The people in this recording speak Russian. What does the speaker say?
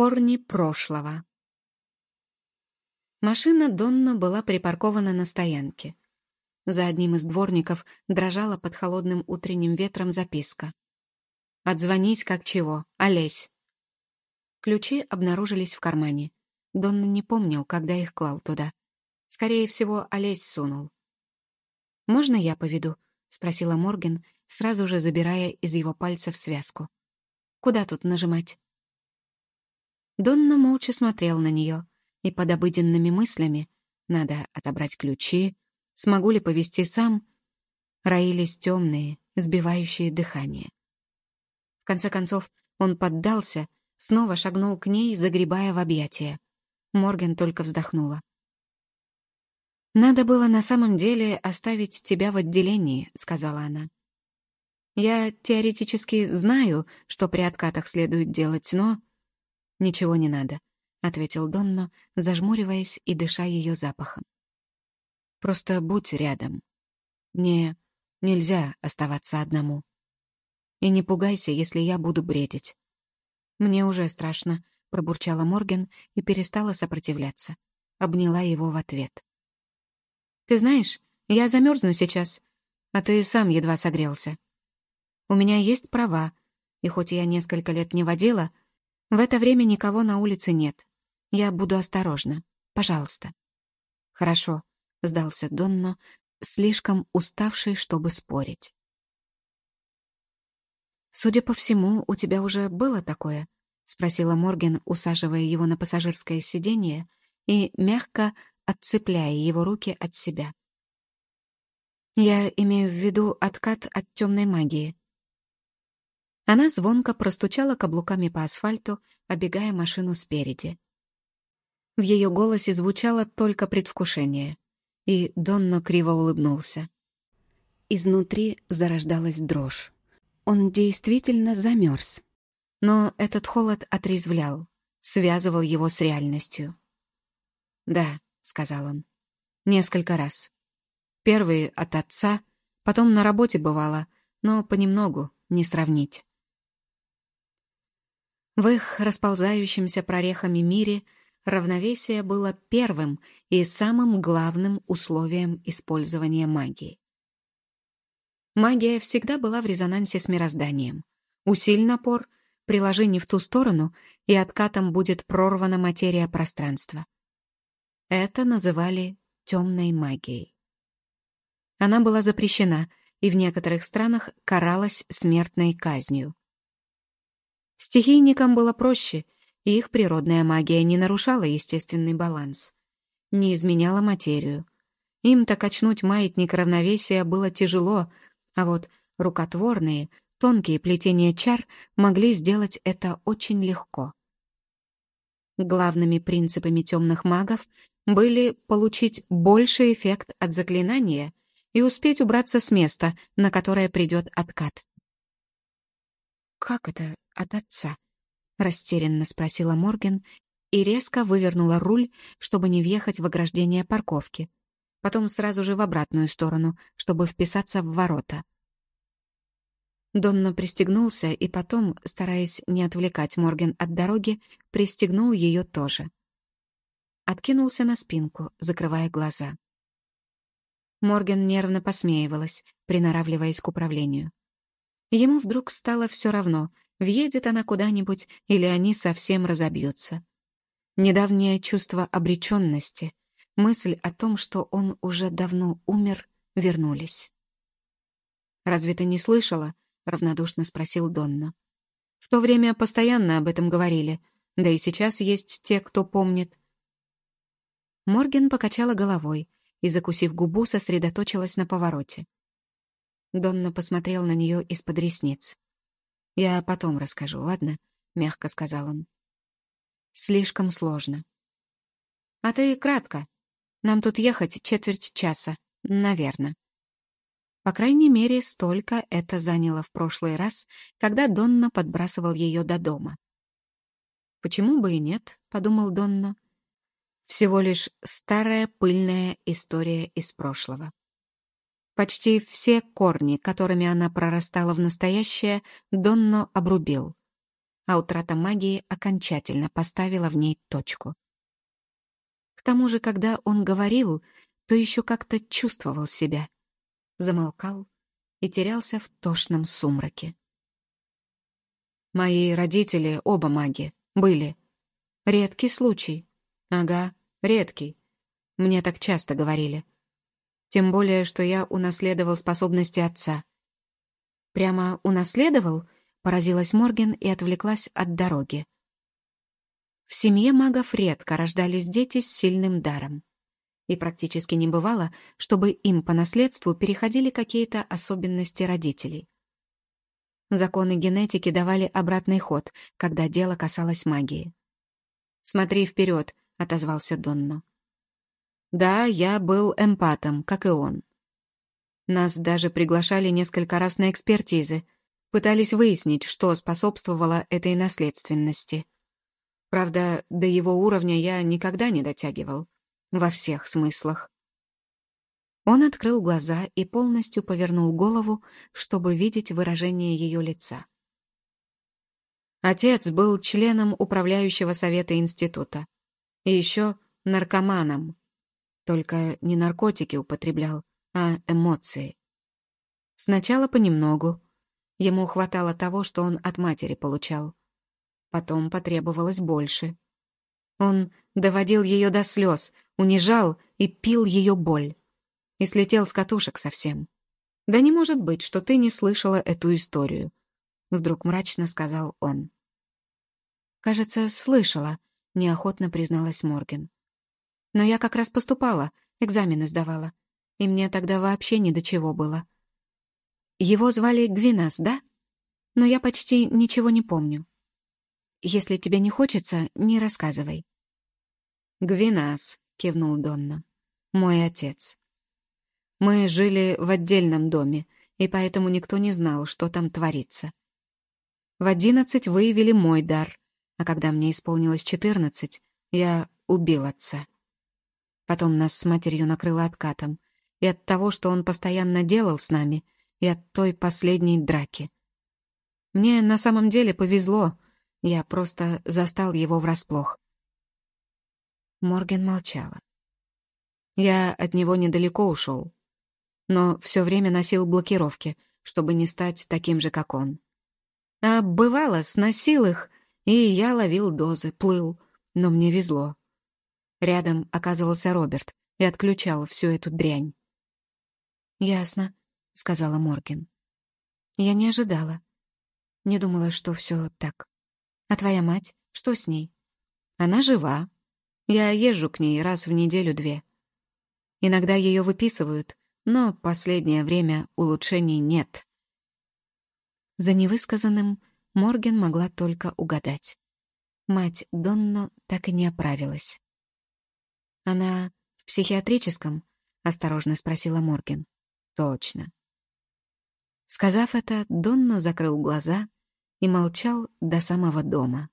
Корни прошлого. Машина Донна была припаркована на стоянке. За одним из дворников дрожала под холодным утренним ветром записка. «Отзвонись как чего, Олесь». Ключи обнаружились в кармане. Донна не помнил, когда их клал туда. Скорее всего, Олесь сунул. «Можно я поведу?» — спросила Морген, сразу же забирая из его пальцев связку. «Куда тут нажимать?» Донна молча смотрел на нее, и под обыденными мыслями «надо отобрать ключи», «смогу ли повести сам», роились темные, сбивающие дыхание. В конце концов, он поддался, снова шагнул к ней, загребая в объятия. Морген только вздохнула. «Надо было на самом деле оставить тебя в отделении», — сказала она. «Я теоретически знаю, что при откатах следует делать, но...» «Ничего не надо», — ответил Донно, зажмуриваясь и дыша ее запахом. «Просто будь рядом. Мне нельзя оставаться одному. И не пугайся, если я буду бредить». «Мне уже страшно», — пробурчала Морген и перестала сопротивляться. Обняла его в ответ. «Ты знаешь, я замерзну сейчас, а ты сам едва согрелся. У меня есть права, и хоть я несколько лет не водила, в это время никого на улице нет. Я буду осторожна. Пожалуйста. Хорошо, сдался Донно, слишком уставший, чтобы спорить. «Судя по всему, у тебя уже было такое?» — спросила Морген, усаживая его на пассажирское сиденье и мягко отцепляя его руки от себя. «Я имею в виду откат от темной магии. Она звонко простучала каблуками по асфальту, обегая машину спереди. В ее голосе звучало только предвкушение, и Донно криво улыбнулся. Изнутри зарождалась дрожь. Он действительно замерз. Но этот холод отрезвлял, связывал его с реальностью. «Да», — сказал он, — «несколько раз. Первый от отца, потом на работе бывало, но понемногу, не сравнить». В их расползающемся прорехами мире равновесие было первым и самым главным условием использования магии. Магия всегда была в резонансе с мирозданием. Усиль напор, приложи не в ту сторону, и откатом будет прорвана материя пространства. Это называли темной магией. Она была запрещена и в некоторых странах каралась смертной казнью. Стихийникам было проще, и их природная магия не нарушала естественный баланс. Не изменяла материю. Им-то качнуть маятник равновесия было тяжело, а вот рукотворные, тонкие плетения чар могли сделать это очень легко. Главными принципами темных магов были получить больший эффект от заклинания и успеть убраться с места, на которое придет откат. «Как это от отца?» — растерянно спросила Морген и резко вывернула руль, чтобы не въехать в ограждение парковки. Потом сразу же в обратную сторону, чтобы вписаться в ворота. Донна пристегнулся и потом, стараясь не отвлекать Морген от дороги, пристегнул ее тоже. Откинулся на спинку, закрывая глаза. Морген нервно посмеивалась, приноравливаясь к управлению. Ему вдруг стало все равно, въедет она куда-нибудь или они совсем разобьются. Недавнее чувство обреченности, мысль о том, что он уже давно умер, вернулись. «Разве ты не слышала?» — равнодушно спросил Донна. «В то время постоянно об этом говорили, да и сейчас есть те, кто помнит». Морген покачала головой и, закусив губу, сосредоточилась на повороте. Донна посмотрел на нее из-под ресниц. «Я потом расскажу, ладно?» — мягко сказал он. «Слишком сложно». «А ты кратко. Нам тут ехать четверть часа, наверное». По крайней мере, столько это заняло в прошлый раз, когда Донна подбрасывал ее до дома. «Почему бы и нет?» — подумал Донна. «Всего лишь старая пыльная история из прошлого». Почти все корни, которыми она прорастала в настоящее, Донно обрубил. а утрата магии окончательно поставила в ней точку. К тому же, когда он говорил, то еще как-то чувствовал себя. Замолкал и терялся в тошном сумраке. Мои родители оба маги. Были. Редкий случай. Ага, редкий. Мне так часто говорили. Тем более, что я унаследовал способности отца. Прямо унаследовал? Поразилась Морген и отвлеклась от дороги. В семье магов редко рождались дети с сильным даром. И практически не бывало, чтобы им по наследству переходили какие-то особенности родителей. Законы генетики давали обратный ход, когда дело касалось магии. «Смотри вперед», — отозвался Донно. «Да, я был эмпатом, как и он. Нас даже приглашали несколько раз на экспертизы, пытались выяснить, что способствовало этой наследственности. Правда, до его уровня я никогда не дотягивал. Во всех смыслах. Он открыл глаза и полностью повернул голову, чтобы видеть выражение ее лица. Отец был членом управляющего совета института. И еще наркоманом. Только не наркотики употреблял, а эмоции. Сначала понемногу. Ему хватало того, что он от матери получал. Потом потребовалось больше. Он доводил ее до слез, унижал и пил ее боль. И слетел с катушек совсем. «Да не может быть, что ты не слышала эту историю», — вдруг мрачно сказал он. «Кажется, слышала», — неохотно призналась Морген. «Но я как раз поступала, экзамены сдавала, и мне тогда вообще ни до чего было. Его звали Гвинас, да? Но я почти ничего не помню. Если тебе не хочется, не рассказывай». «Гвинас», — кивнул Донна. «Мой отец». Мы жили в отдельном доме, и поэтому никто не знал, что там творится. В одиннадцать выявили мой дар, а когда мне исполнилось четырнадцать, я убил отца. Потом нас с матерью накрыло откатом, и от того, что он постоянно делал с нами, и от той последней драки. Мне на самом деле повезло, я просто застал его врасплох. Морген молчала. Я от него недалеко ушел, но все время носил блокировки, чтобы не стать таким же, как он. А бывало, сносил их, и я ловил дозы, плыл, но мне везло. Рядом оказывался Роберт и отключал всю эту дрянь. «Ясно», — сказала Морген. «Я не ожидала. Не думала, что все так. А твоя мать? Что с ней?» «Она жива. Я езжу к ней раз в неделю-две. Иногда ее выписывают, но последнее время улучшений нет». За невысказанным Морген могла только угадать. Мать Донно так и не оправилась. «Она в психиатрическом?» — осторожно спросила Морген. «Точно». Сказав это, Донно закрыл глаза и молчал до самого дома.